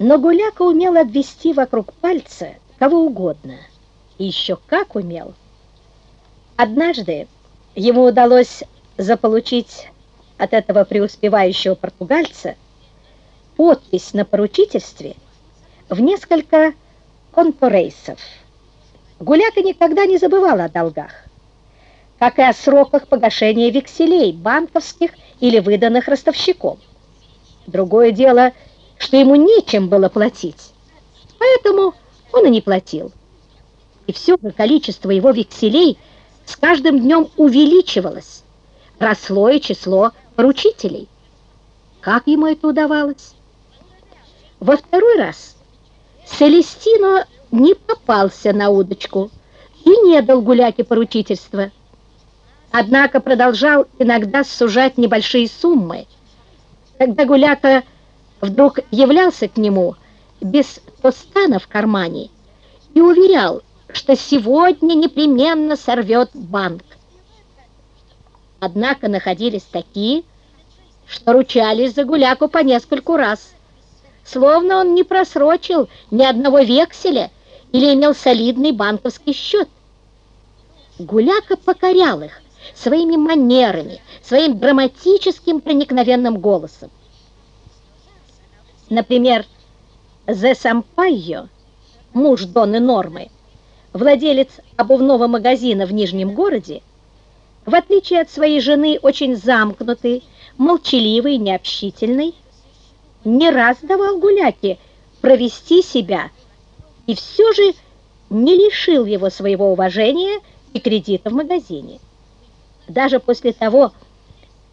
Но Гуляка умел обвести вокруг пальца кого угодно. И еще как умел. Однажды ему удалось заполучить от этого преуспевающего португальца подпись на поручительстве в несколько конторейсов. Гуляка никогда не забывал о долгах, как и о сроках погашения векселей, банковских или выданных ростовщиком. Другое дело, что ему нечем было платить, поэтому он и не платил. И все же количество его векселей с каждым днем увеличивалось, росло и число поручителей. Как ему это удавалось? Во второй раз Селестино не попался на удочку и не дал гуляке поручительства. Однако продолжал иногда сужать небольшие суммы. Когда гуляка вдруг являлся к нему без тостана в кармане и уверял, что сегодня непременно сорвет банк. Однако находились такие, что ручались за гуляку по нескольку раз, словно он не просрочил ни одного векселя или имел солидный банковский счет. Гуляка покорял их своими манерами, своим драматическим проникновенным голосом. Например, Зе Сампайо, муж Донны Нормы, владелец обувного магазина в Нижнем городе, в отличие от своей жены, очень замкнутый, молчаливый, необщительный, не раз давал гуляке провести себя и все же не лишил его своего уважения и кредита в магазине. Даже после того,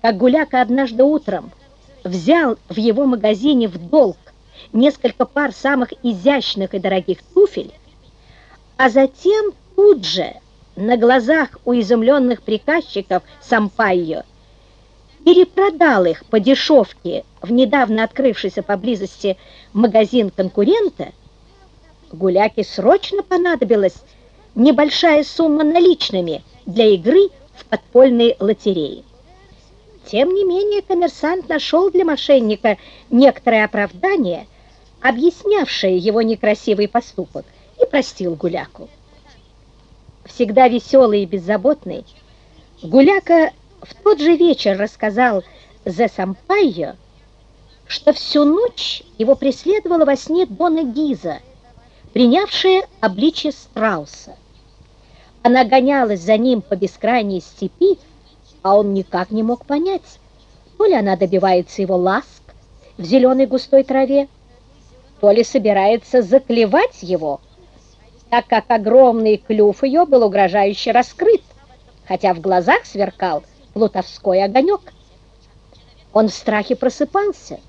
как Гуляка однажды утром взял в его магазине в долг несколько пар самых изящных и дорогих туфель, а затем тут же на глазах у изумленных приказчиков Сампайо перепродал их по дешевке в недавно открывшийся поблизости магазин конкурента, Гуляке срочно понадобилась небольшая сумма наличными для игры в подпольные лотереи. Тем не менее, коммерсант нашел для мошенника некоторое оправдание, объяснявшее его некрасивый поступок, и простил Гуляку. Всегда веселый и беззаботный, Гуляка в тот же вечер рассказал Зе Сампайо, что всю ночь его преследовала во сне Дона Гиза, принявшая обличье страуса. Она гонялась за ним по бескрайней степи, а он никак не мог понять, то ли она добивается его ласк в зеленой густой траве, то ли собирается заклевать его, так как огромный клюв ее был угрожающе раскрыт, хотя в глазах сверкал плутовской огонек. Он в страхе просыпался,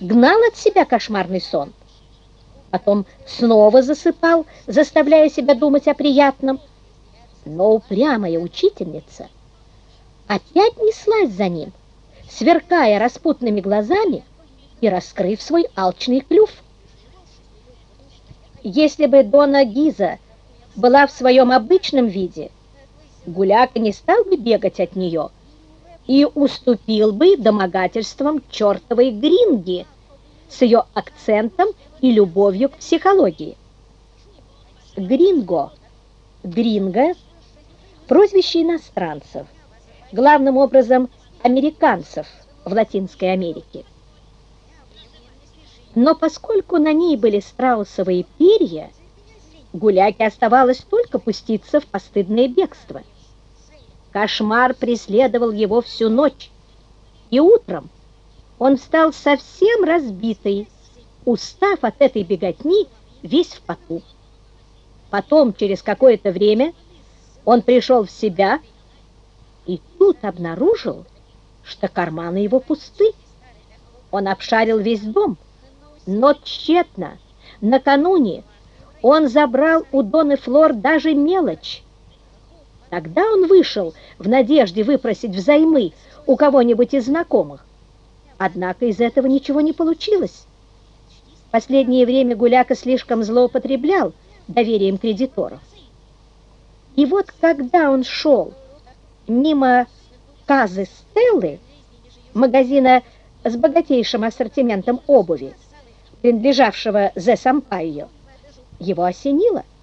гнал от себя кошмарный сон, потом снова засыпал, заставляя себя думать о приятном, но упрямая учительница опять неслась за ним, сверкая распутными глазами и раскрыв свой алчный клюв. Если бы Дона Гиза была в своем обычном виде, Гуляка не стал бы бегать от нее и уступил бы домогательствам чертовой гринги с ее акцентом и любовью к психологии. Гринго, гринго – прозвище иностранцев, главным образом американцев в Латинской Америке. Но поскольку на ней были страусовые перья, Гуляке оставалось только пуститься в постыдное бегство. Кошмар преследовал его всю ночь, и утром он стал совсем разбитый, устав от этой беготни весь в поту. Потом, через какое-то время, он пришел в себя тут обнаружил, что карманы его пусты. Он обшарил весь дом, но тщетно. Накануне он забрал у Доны Флор даже мелочь. Тогда он вышел в надежде выпросить взаймы у кого-нибудь из знакомых. Однако из этого ничего не получилось. В последнее время Гуляка слишком злоупотреблял доверием кредиторов. И вот когда он шел мимо Казы Стеллы, магазина с богатейшим ассортиментом обуви, принадлежавшего Зе Сампайо, его осенило –